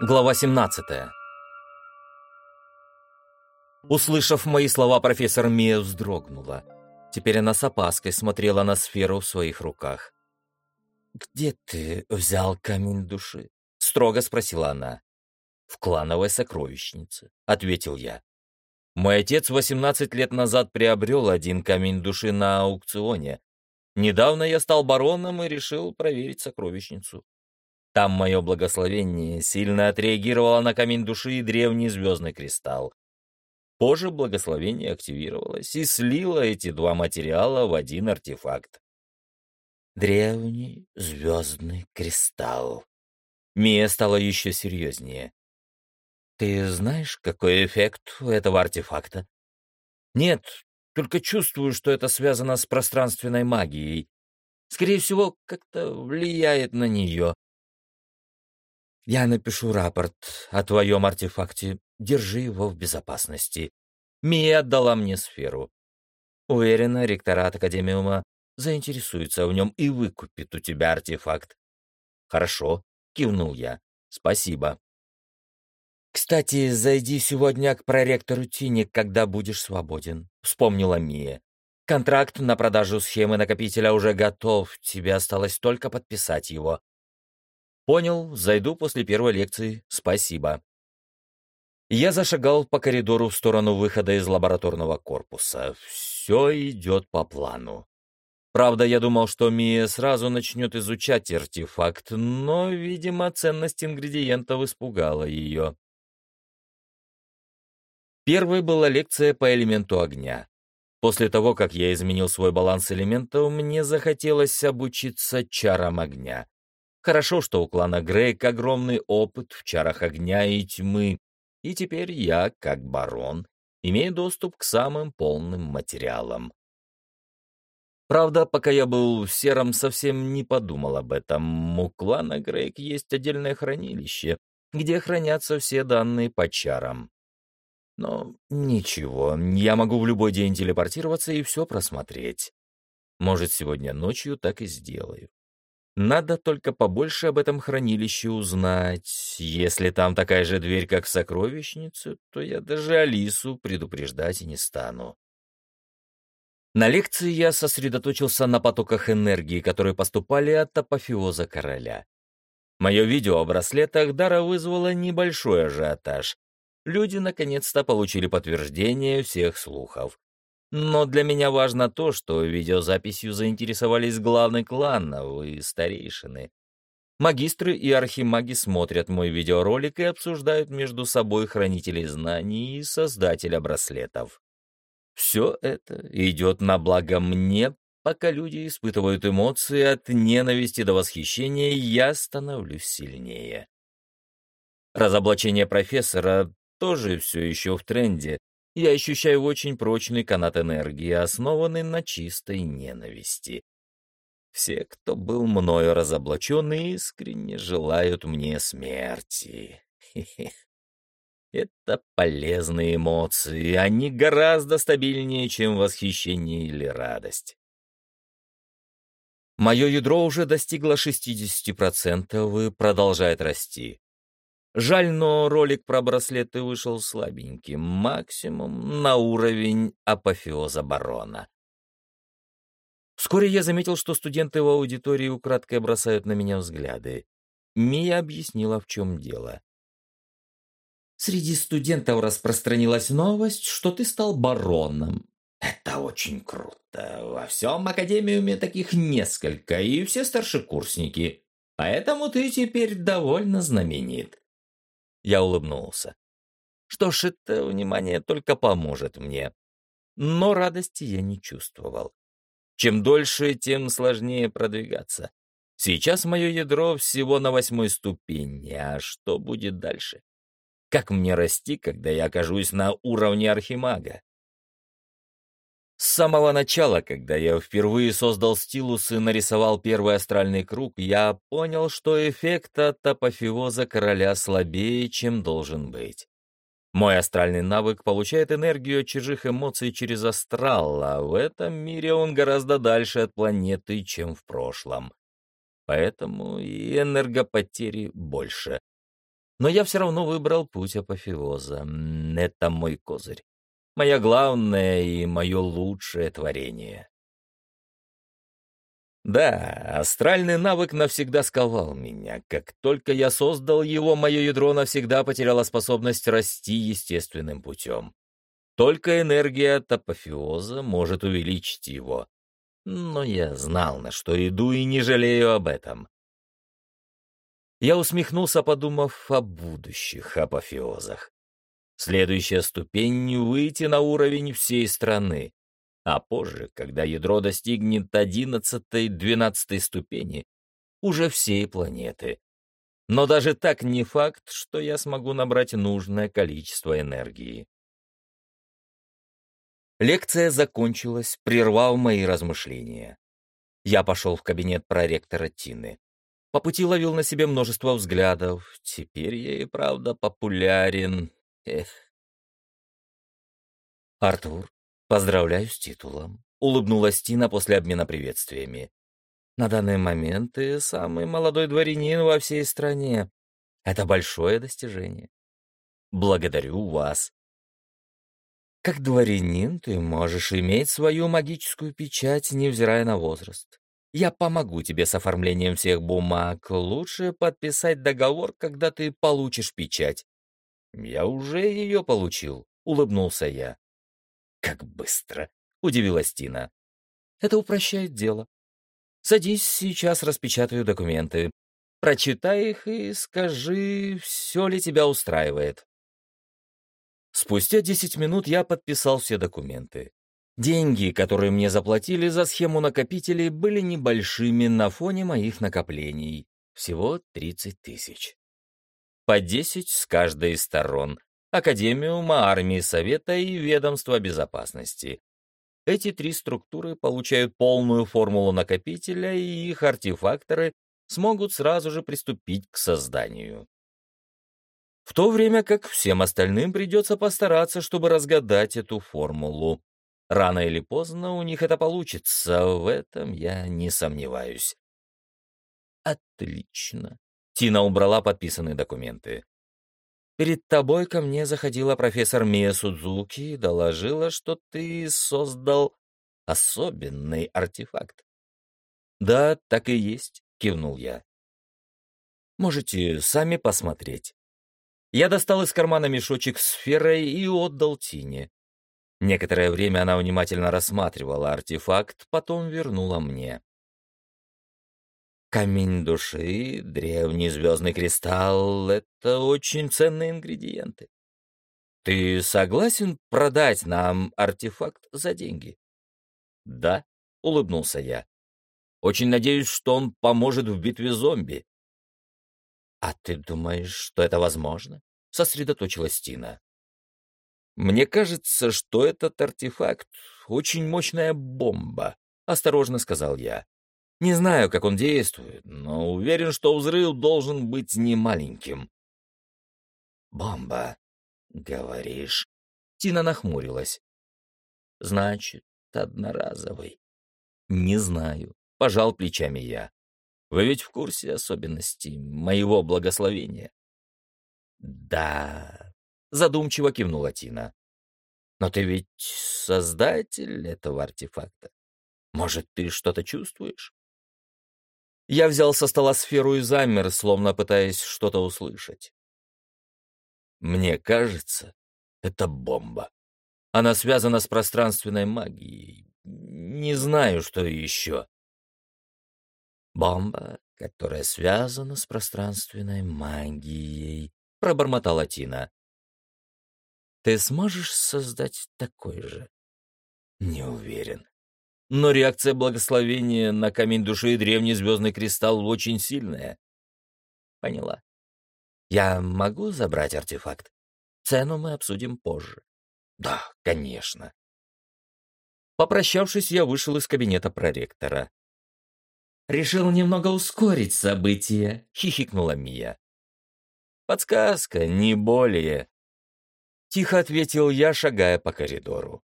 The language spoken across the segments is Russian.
Глава 17. Услышав мои слова, профессор Мия вздрогнула. Теперь она с опаской смотрела на сферу в своих руках. «Где ты взял камень души?» — строго спросила она. «В клановой сокровищнице», — ответил я. «Мой отец 18 лет назад приобрел один камень души на аукционе. Недавно я стал бароном и решил проверить сокровищницу. Там мое благословение сильно отреагировало на камень души и древний звездный кристалл. Позже благословение активировалось и слило эти два материала в один артефакт. Древний звездный кристалл. Мия стала еще серьезнее. «Ты знаешь, какой эффект у этого артефакта?» «Нет, только чувствую, что это связано с пространственной магией. Скорее всего, как-то влияет на нее. Я напишу рапорт о твоем артефакте. Держи его в безопасности. Мия отдала мне сферу. Уверена, ректорат Академиума заинтересуется в нем и выкупит у тебя артефакт. Хорошо, кивнул я. Спасибо. Кстати, зайди сегодня к проректору Тини, когда будешь свободен, вспомнила Мия. Контракт на продажу схемы накопителя уже готов, тебе осталось только подписать его. Понял, зайду после первой лекции. Спасибо. Я зашагал по коридору в сторону выхода из лабораторного корпуса. Все идет по плану. Правда, я думал, что Мия сразу начнет изучать артефакт, но, видимо, ценность ингредиентов испугала ее. Первой была лекция по элементу огня. После того, как я изменил свой баланс элементов, мне захотелось обучиться чарам огня. Хорошо, что у клана Грейк огромный опыт в чарах огня и тьмы, и теперь я, как барон, имею доступ к самым полным материалам. Правда, пока я был в Сером, совсем не подумал об этом. У клана Грейк есть отдельное хранилище, где хранятся все данные по чарам. Но ничего, я могу в любой день телепортироваться и все просмотреть. Может, сегодня ночью так и сделаю. Надо только побольше об этом хранилище узнать. Если там такая же дверь, как в сокровищницу, то я даже Алису предупреждать не стану. На лекции я сосредоточился на потоках энергии, которые поступали от апофеоза короля. Мое видео о браслетах Дара вызвало небольшой ажиотаж. Люди наконец-то получили подтверждение всех слухов. Но для меня важно то, что видеозаписью заинтересовались главный клан и старейшины. Магистры и архимаги смотрят мой видеоролик и обсуждают между собой хранителей знаний и создателя браслетов. Все это идет на благо мне, пока люди испытывают эмоции от ненависти до восхищения, я становлюсь сильнее. Разоблачение профессора тоже все еще в тренде, я ощущаю очень прочный канат энергии, основанный на чистой ненависти. Все, кто был мною разоблачен, искренне желают мне смерти. Это полезные эмоции, они гораздо стабильнее, чем восхищение или радость. Мое ядро уже достигло 60% и продолжает расти. Жаль, но ролик про браслеты вышел слабеньким, максимум на уровень апофеоза барона. Вскоре я заметил, что студенты в аудитории украдкой бросают на меня взгляды. Мия объяснила, в чем дело. Среди студентов распространилась новость, что ты стал бароном. Это очень круто. Во всем академиуме таких несколько, и все старшекурсники. Поэтому ты теперь довольно знаменит. Я улыбнулся. Что ж, это внимание только поможет мне. Но радости я не чувствовал. Чем дольше, тем сложнее продвигаться. Сейчас мое ядро всего на восьмой ступени, а что будет дальше? Как мне расти, когда я окажусь на уровне архимага? С самого начала, когда я впервые создал стилус и нарисовал первый астральный круг, я понял, что эффект от апофеоза короля слабее, чем должен быть. Мой астральный навык получает энергию чужих эмоций через астрал, а в этом мире он гораздо дальше от планеты, чем в прошлом. Поэтому и энергопотери больше. Но я все равно выбрал путь апофеоза. Это мой козырь. Моя главное и мое лучшее творение. Да, астральный навык навсегда сковал меня. Как только я создал его, мое ядро навсегда потеряло способность расти естественным путем. Только энергия от апофеоза может увеличить его. Но я знал, на что иду, и не жалею об этом. Я усмехнулся, подумав о будущих апофеозах. Следующая ступень — выйти на уровень всей страны. А позже, когда ядро достигнет одиннадцатой-двенадцатой ступени, уже всей планеты. Но даже так не факт, что я смогу набрать нужное количество энергии. Лекция закончилась, прервав мои размышления. Я пошел в кабинет проректора Тины. По пути ловил на себе множество взглядов. Теперь я и правда популярен. Эх. Артур, «Поздравляю с титулом», — улыбнулась Тина после обмена приветствиями. «На данный момент ты самый молодой дворянин во всей стране. Это большое достижение. Благодарю вас». Как дворянин ты можешь иметь свою магическую печать, невзирая на возраст. Я помогу тебе с оформлением всех бумаг. Лучше подписать договор, когда ты получишь печать. Я уже ее получил, улыбнулся я. «Как быстро!» — удивилась Тина. «Это упрощает дело. Садись, сейчас распечатаю документы. Прочитай их и скажи, все ли тебя устраивает». Спустя десять минут я подписал все документы. Деньги, которые мне заплатили за схему накопителей, были небольшими на фоне моих накоплений. Всего 30 тысяч. По 10 с каждой из сторон, Академиума, Армии Совета и Ведомства Безопасности. Эти три структуры получают полную формулу накопителя, и их артефакторы смогут сразу же приступить к созданию. В то время как всем остальным придется постараться, чтобы разгадать эту формулу. Рано или поздно у них это получится, в этом я не сомневаюсь. Отлично. Тина убрала подписанные документы. Перед тобой ко мне заходила профессор Мия Судзуки и доложила, что ты создал особенный артефакт. «Да, так и есть», — кивнул я. «Можете сами посмотреть». Я достал из кармана мешочек с сферой и отдал Тине. Некоторое время она внимательно рассматривала артефакт, потом вернула мне. Камень души, древний звездный кристалл — это очень ценные ингредиенты. Ты согласен продать нам артефакт за деньги? Да, — улыбнулся я. Очень надеюсь, что он поможет в битве зомби. А ты думаешь, что это возможно? Сосредоточилась Тина. Мне кажется, что этот артефакт — очень мощная бомба, — осторожно сказал я. Не знаю, как он действует, но уверен, что взрыв должен быть немаленьким. «Бомба, говоришь?» Тина нахмурилась. «Значит, одноразовый?» «Не знаю», — пожал плечами я. «Вы ведь в курсе особенностей моего благословения?» «Да», — задумчиво кивнула Тина. «Но ты ведь создатель этого артефакта. Может, ты что-то чувствуешь?» Я взял со стола сферу и замер, словно пытаясь что-то услышать. Мне кажется, это бомба. Она связана с пространственной магией. Не знаю, что еще. Бомба, которая связана с пространственной магией, пробормотала Тина. Ты сможешь создать такой же? Не уверен. Но реакция благословения на камень души и древний звездный кристалл очень сильная. Поняла. Я могу забрать артефакт? Цену мы обсудим позже. Да, конечно. Попрощавшись, я вышел из кабинета проректора. «Решил немного ускорить события», — хихикнула Мия. «Подсказка, не более», — тихо ответил я, шагая по коридору.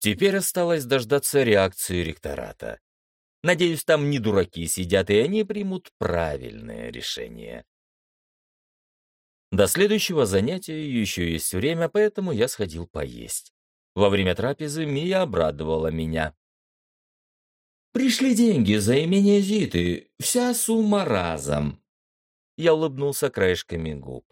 Теперь осталось дождаться реакции ректората. Надеюсь, там не дураки сидят, и они примут правильное решение. До следующего занятия еще есть время, поэтому я сходил поесть. Во время трапезы Мия обрадовала меня. «Пришли деньги за имение Зиты, вся сумма разом». Я улыбнулся краешками губ.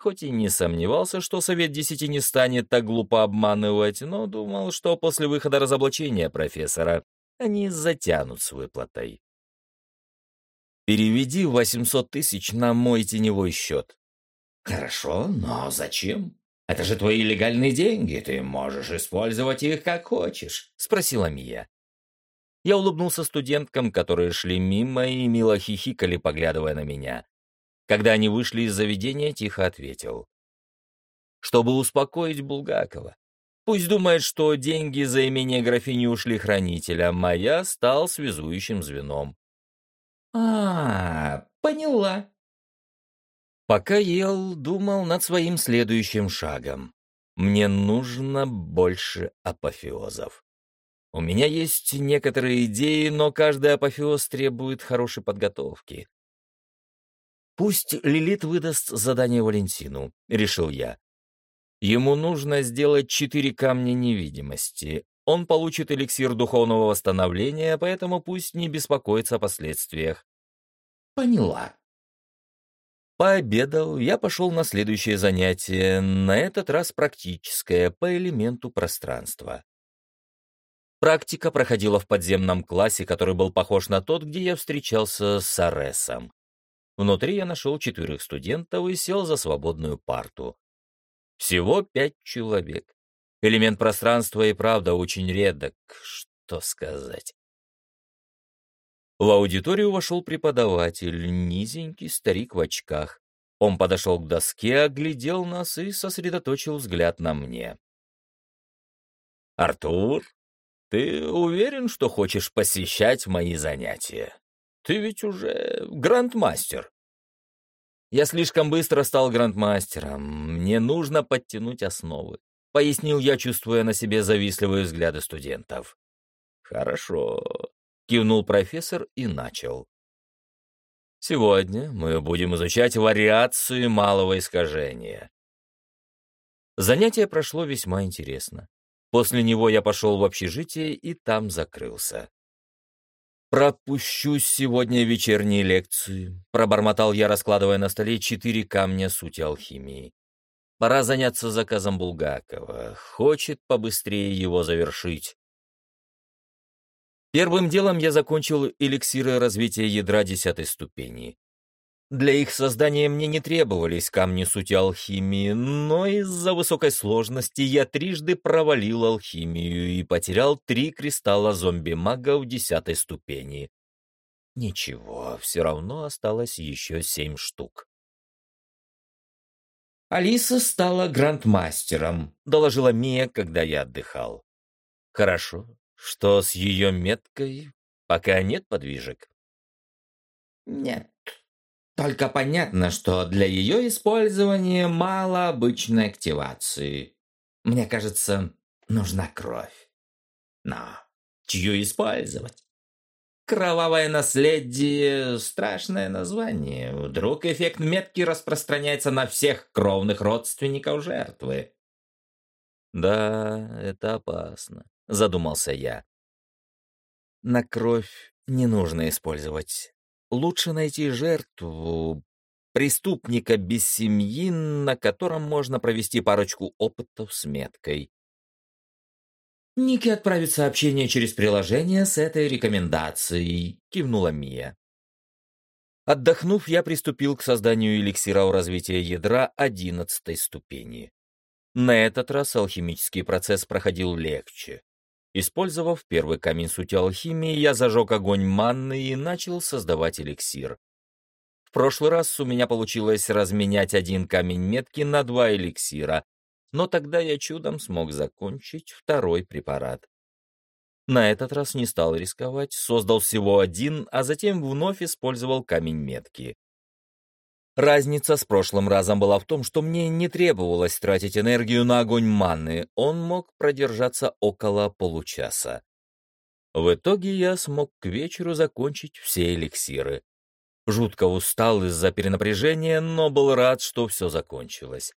Хоть и не сомневался, что Совет Десяти не станет так глупо обманывать, но думал, что после выхода разоблачения профессора они затянут с выплатой. «Переведи 800 тысяч на мой теневой счет». «Хорошо, но зачем? Это же твои легальные деньги, ты можешь использовать их как хочешь», — спросила Мия. Я улыбнулся студенткам, которые шли мимо и мило хихикали, поглядывая на меня. Когда они вышли из заведения, тихо ответил. Чтобы успокоить Булгакова. Пусть думает, что деньги за имение графини ушли хранителям, а я стал связующим звеном. А, поняла. Пока ел, думал над своим следующим шагом. Мне нужно больше апофеозов. У меня есть некоторые идеи, но каждый апофеоз требует хорошей подготовки. Пусть Лилит выдаст задание Валентину, решил я. Ему нужно сделать четыре камня невидимости. Он получит эликсир духовного восстановления, поэтому пусть не беспокоится о последствиях. Поняла. Пообедал, я пошел на следующее занятие, на этот раз практическое, по элементу пространства. Практика проходила в подземном классе, который был похож на тот, где я встречался с Аресом. Внутри я нашел четверых студентов и сел за свободную парту. Всего пять человек. Элемент пространства и правда очень редок, что сказать. В аудиторию вошел преподаватель, низенький старик в очках. Он подошел к доске, оглядел нас и сосредоточил взгляд на мне. «Артур, ты уверен, что хочешь посещать мои занятия? Ты ведь уже грандмастер. Я слишком быстро стал грандмастером. Мне нужно подтянуть основы. Пояснил я, чувствуя на себе завистливые взгляды студентов. Хорошо. Кивнул профессор и начал. Сегодня мы будем изучать вариации малого искажения. Занятие прошло весьма интересно. После него я пошел в общежитие и там закрылся. «Пропущу сегодня вечерние лекции», — пробормотал я, раскладывая на столе четыре камня сути алхимии. «Пора заняться заказом Булгакова. Хочет побыстрее его завершить». Первым делом я закончил эликсиры развития ядра десятой ступени. Для их создания мне не требовались камни сути алхимии, но из-за высокой сложности я трижды провалил алхимию и потерял три кристалла зомби-мага в десятой ступени. Ничего, все равно осталось еще семь штук. «Алиса стала грандмастером», — доложила Мия, когда я отдыхал. «Хорошо. Что с ее меткой? Пока нет подвижек?» «Нет. Только понятно, что для ее использования мало обычной активации. Мне кажется, нужна кровь. Но чью использовать? Кровавое наследие — страшное название. Вдруг эффект метки распространяется на всех кровных родственников жертвы. «Да, это опасно», — задумался я. «На кровь не нужно использовать. Лучше найти жертву, преступника без семьи, на котором можно провести парочку опытов с меткой. «Ники отправит сообщение через приложение с этой рекомендацией», — кивнула Мия. Отдохнув, я приступил к созданию эликсира у развития ядра одиннадцатой ступени. На этот раз алхимический процесс проходил легче. Использовав первый камень сути алхимии, я зажег огонь манны и начал создавать эликсир. В прошлый раз у меня получилось разменять один камень метки на два эликсира, но тогда я чудом смог закончить второй препарат. На этот раз не стал рисковать, создал всего один, а затем вновь использовал камень метки. Разница с прошлым разом была в том, что мне не требовалось тратить энергию на огонь манны, он мог продержаться около получаса. В итоге я смог к вечеру закончить все эликсиры. Жутко устал из-за перенапряжения, но был рад, что все закончилось.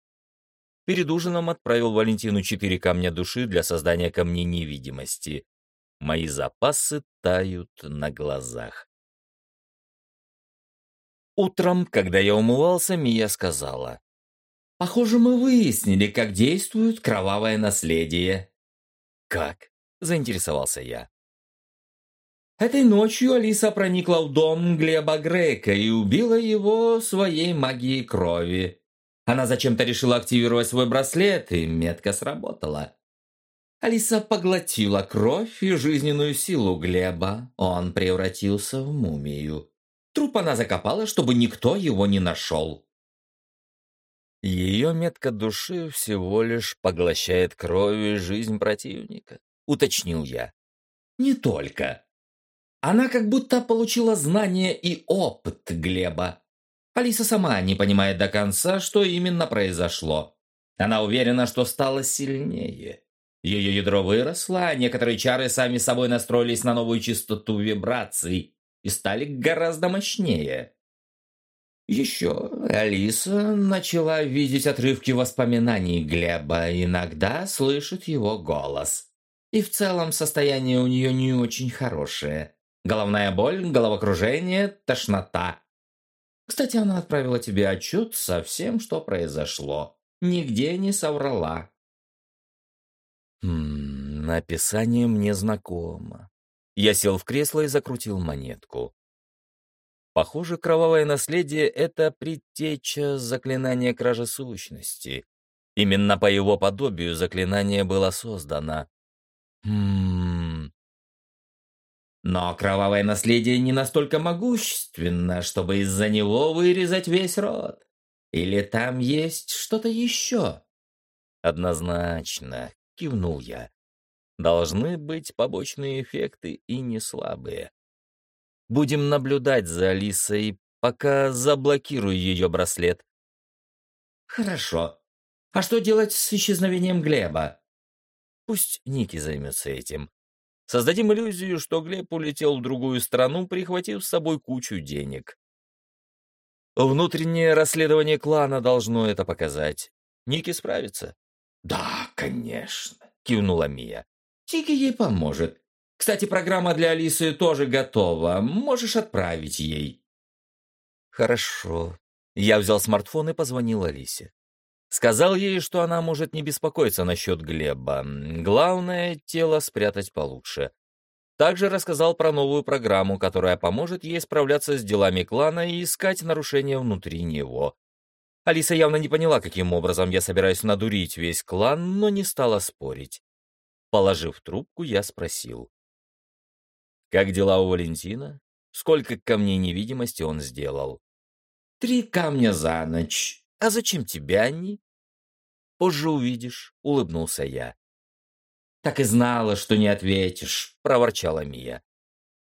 Перед ужином отправил Валентину четыре камня души для создания камней невидимости. Мои запасы тают на глазах. Утром, когда я умывался, Мия сказала. «Похоже, мы выяснили, как действует кровавое наследие». «Как?» — заинтересовался я. Этой ночью Алиса проникла в дом Глеба Грейка и убила его своей магией крови. Она зачем-то решила активировать свой браслет, и метка сработала. Алиса поглотила кровь и жизненную силу Глеба. Он превратился в мумию. Труп она закопала, чтобы никто его не нашел. Ее метка души всего лишь поглощает кровь и жизнь противника, уточнил я. Не только. Она как будто получила знания и опыт Глеба. Алиса сама не понимает до конца, что именно произошло. Она уверена, что стала сильнее. Ее ядро выросло, а некоторые чары сами собой настроились на новую частоту вибраций и стали гораздо мощнее. Еще Алиса начала видеть отрывки воспоминаний Глеба, иногда слышит его голос. И в целом состояние у нее не очень хорошее. Головная боль, головокружение, тошнота. Кстати, она отправила тебе отчет со всем, что произошло. Нигде не соврала. Хм, описание мне знакомо. Я сел в кресло и закрутил монетку. Похоже, кровавое наследие — это предтеча заклинания кражи сущности. Именно по его подобию заклинание было создано. Хм... Но кровавое наследие не настолько могущественно, чтобы из-за него вырезать весь род. Или там есть что-то еще? Однозначно, кивнул я. Должны быть побочные эффекты и не слабые. Будем наблюдать за Алисой, пока заблокирую ее браслет. Хорошо. А что делать с исчезновением Глеба? Пусть Ники займется этим. Создадим иллюзию, что Глеб улетел в другую страну, прихватив с собой кучу денег. Внутреннее расследование клана должно это показать. Ники справится. «Да, конечно», — кивнула Мия. «Тики ей поможет. Кстати, программа для Алисы тоже готова. Можешь отправить ей». «Хорошо». Я взял смартфон и позвонил Алисе. Сказал ей, что она может не беспокоиться насчет Глеба. Главное, тело спрятать получше. Также рассказал про новую программу, которая поможет ей справляться с делами клана и искать нарушения внутри него. Алиса явно не поняла, каким образом я собираюсь надурить весь клан, но не стала спорить. Положив трубку, я спросил. «Как дела у Валентина? Сколько камней невидимости он сделал?» «Три камня за ночь. А зачем тебе они?» Позже увидишь», — улыбнулся я. «Так и знала, что не ответишь», — проворчала Мия.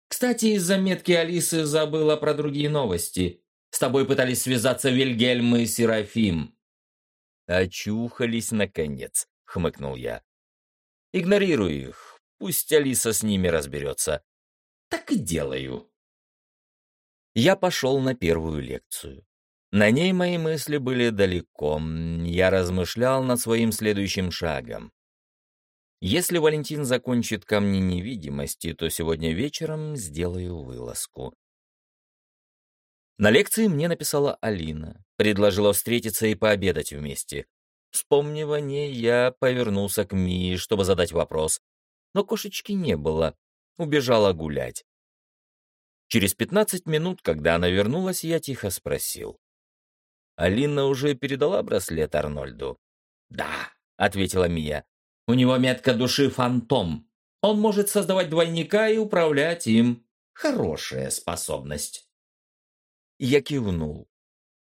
«Кстати, из заметки Алисы забыла про другие новости. С тобой пытались связаться Вильгельм и Серафим». «Очухались, наконец», — хмыкнул я. «Игнорируй их. Пусть Алиса с ними разберется». «Так и делаю». Я пошел на первую лекцию. На ней мои мысли были далеко. Я размышлял над своим следующим шагом. Если Валентин закончит камни невидимости, то сегодня вечером сделаю вылазку. На лекции мне написала Алина, предложила встретиться и пообедать вместе. Вспомнив о ней, я повернулся к Мии, чтобы задать вопрос. Но кошечки не было, убежала гулять. Через пятнадцать минут, когда она вернулась, я тихо спросил. Алина уже передала браслет Арнольду? «Да», — ответила Мия. «У него метка души фантом. Он может создавать двойника и управлять им. Хорошая способность». Я кивнул.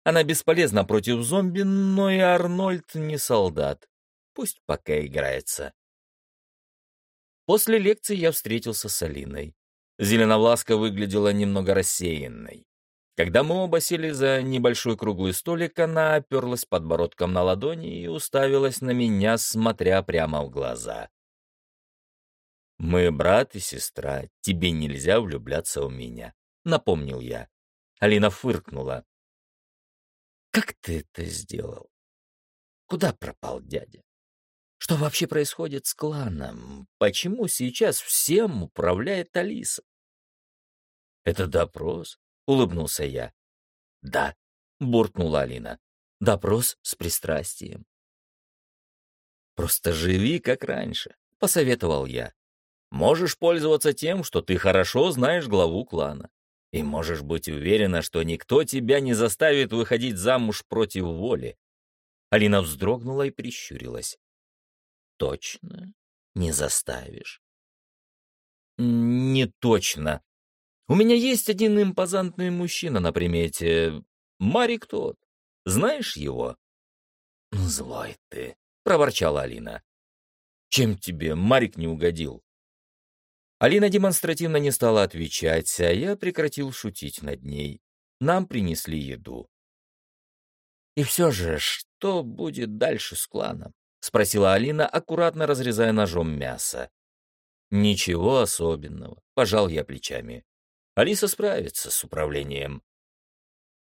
Она бесполезна против зомби, но и Арнольд не солдат. Пусть пока играется. После лекции я встретился с Алиной. Зеленовласка выглядела немного рассеянной. Когда мы оба сели за небольшой круглый столик, она оперлась подбородком на ладони и уставилась на меня, смотря прямо в глаза. «Мы брат и сестра, тебе нельзя влюбляться в меня», — напомнил я. Алина фыркнула. «Как ты это сделал? Куда пропал дядя? Что вообще происходит с кланом? Почему сейчас всем управляет Алиса?» «Это допрос?» — улыбнулся я. «Да», — буркнула Алина. «Допрос с пристрастием». «Просто живи, как раньше», — посоветовал я. «Можешь пользоваться тем, что ты хорошо знаешь главу клана. И можешь быть уверена, что никто тебя не заставит выходить замуж против воли». Алина вздрогнула и прищурилась. «Точно? Не заставишь?» «Не точно. У меня есть один импозантный мужчина на примете. Марик тот. Знаешь его?» «Злой ты», проворчала Алина. «Чем тебе Марик не угодил?» Алина демонстративно не стала отвечать, а я прекратил шутить над ней. Нам принесли еду. «И все же, что будет дальше с кланом?» — спросила Алина, аккуратно разрезая ножом мясо. «Ничего особенного», — пожал я плечами. «Алиса справится с управлением».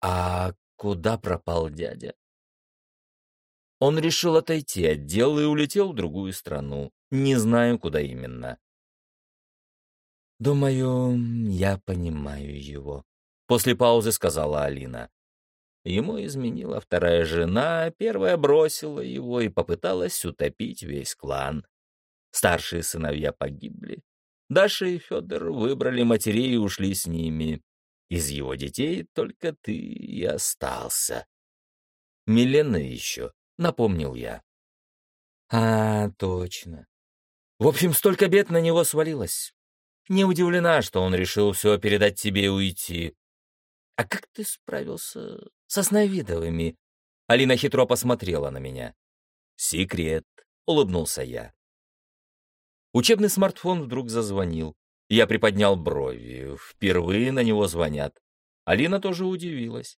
«А куда пропал дядя?» Он решил отойти от дел и улетел в другую страну. Не знаю, куда именно. «Думаю, я понимаю его», — после паузы сказала Алина. Ему изменила вторая жена, первая бросила его и попыталась утопить весь клан. Старшие сыновья погибли. Даша и Федор выбрали матерей и ушли с ними. Из его детей только ты и остался. Милена еще — напомнил я. «А, точно. В общем, столько бед на него свалилось. Не удивлена, что он решил все передать тебе и уйти. А как ты справился со Сновидовыми?» Алина хитро посмотрела на меня. «Секрет», — улыбнулся я. Учебный смартфон вдруг зазвонил. Я приподнял брови. Впервые на него звонят. Алина тоже удивилась.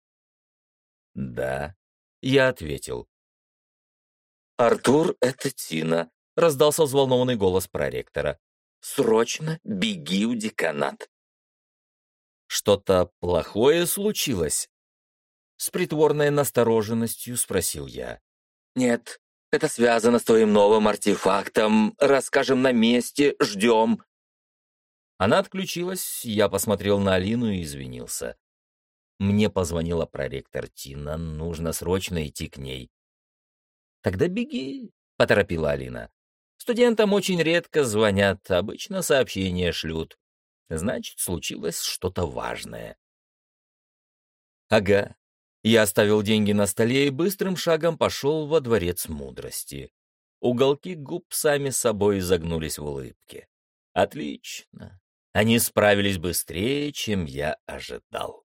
«Да», — я ответил. «Артур, это Тина», — раздался взволнованный голос проректора. «Срочно беги в деканат». «Что-то плохое случилось?» С притворной настороженностью спросил я. «Нет, это связано с твоим новым артефактом. Расскажем на месте, ждем». Она отключилась, я посмотрел на Алину и извинился. Мне позвонила проректор Тина, нужно срочно идти к ней. «Тогда беги», — поторопила Алина. «Студентам очень редко звонят, обычно сообщения шлют. Значит, случилось что-то важное». «Ага». Я оставил деньги на столе и быстрым шагом пошел во дворец мудрости. Уголки губ сами собой загнулись в улыбке. «Отлично. Они справились быстрее, чем я ожидал».